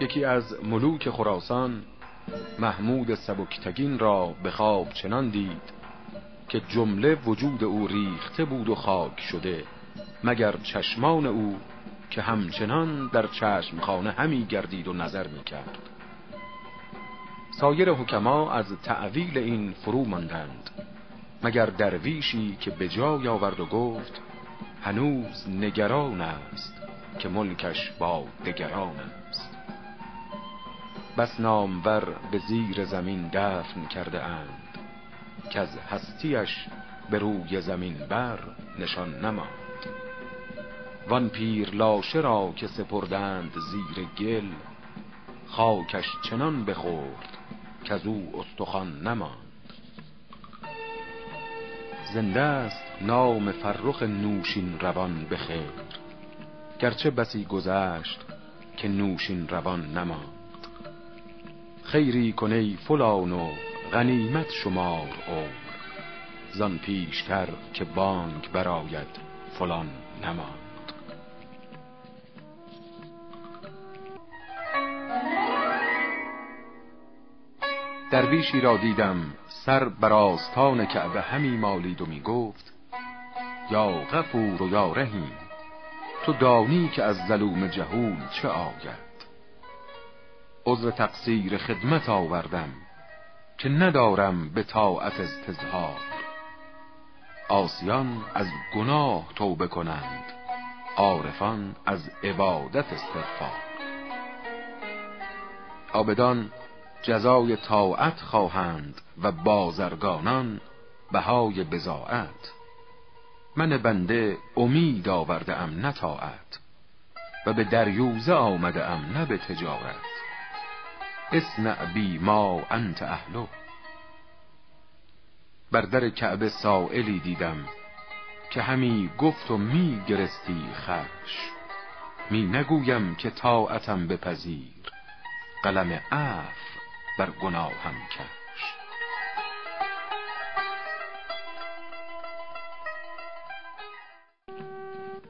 یکی از ملوک خراسان محمود سبکتگین را به خواب چنان دید که جمله وجود او ریخته بود و خاک شده مگر چشمان او که همچنان در چشم خانه همی گردید و نظر می کرد. سایر حکما از تعویل این فرو ماندند. مگر درویشی که به جای آورد و گفت هنوز نگران است که ملکش با دگران است. بس نامور به زیر زمین دفن کرده اند که از هستیش به روی زمین بر نشان نماند. وان پیر لاشه را که سپردند زیر گل خاکش چنان بخورد که از او استخوان نماند. زنده است نام فرخ نوشین روان بخیر گرچه بسی گذشت که نوشین روان نماند. خیری کنی فلان و غنیمت شمار عمر. زان پیشتر که بانک براید فلان نماند. درویشی را دیدم سر بر آستان کعبه همی مالید و می گفت یا غفور و یا رحیم تو دانی که از ظلوم جهول چه آید؟ عذر تقصیر خدمت آوردم که ندارم به طاعت استظهار. آسیان از گناه توبه کنند عارفان از عبادت استغفار. آبدان جزای طاعت خواهند و بازرگانان بهای بزاعت من بنده امید آورده ام نه و به دریوزه آمده ام نه به تجارت. اسنع بی ما انت اهلو بر در کعبه سائلی دیدم که همی گفت و می گرستی خش می نگویم که طاعتم بپذیر. قلم عف بر گناهم کرد.